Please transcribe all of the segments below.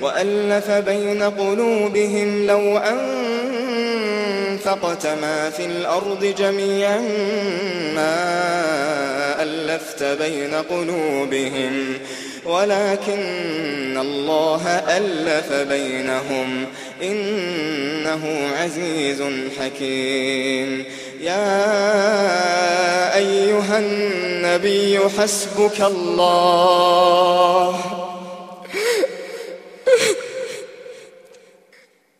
وألف بين قلوبهم لو أنفقت ما في الأرض جميعا ما ألفت بين قلوبهم ولكن الله ألف بينهم إنه عزيز حكيم. يا أيها النبي حسبك الله.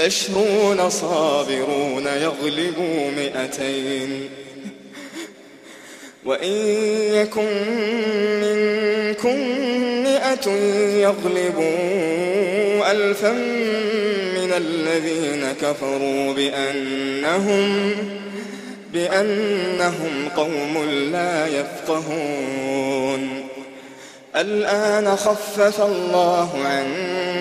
عشرون صابرون يغلبوا مئتين. وإن يكن منكم مئة يغلبوا ألفا من الذين كفروا بأنهم بأنهم قوم لا يفقهون. الآن خفف الله عنهم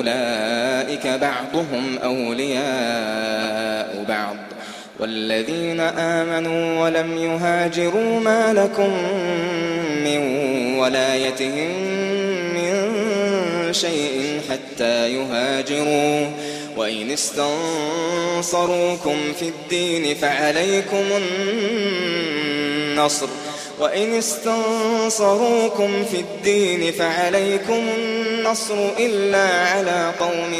أولئك بعضهم أولياء بعض والذين آمنوا ولم يهاجروا ما لكم من ولايتهم من شيء حتى يهاجروا وإن استنصروكم في الدين فعليكم النصر وإن استنصروكم في الدين فعليكم النصر إلا على قوم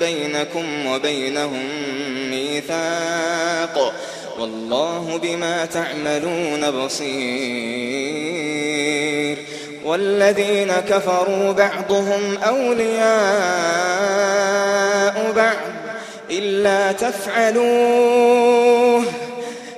بينكم وبينهم ميثاق والله بما تعملون بصير والذين كفروا بعضهم أولياء بعض إلا تفعلوه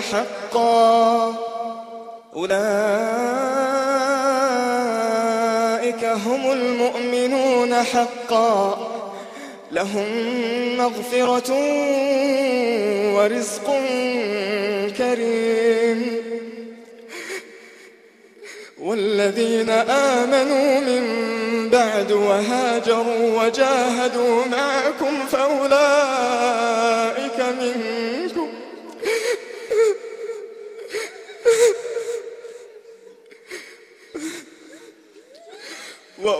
حقا. أولئك هم المؤمنون حقا. لهم مغفرة ورزق كريم. والذين آمنوا من بعد وهاجروا وجاهدوا معكم فأولئك منكم.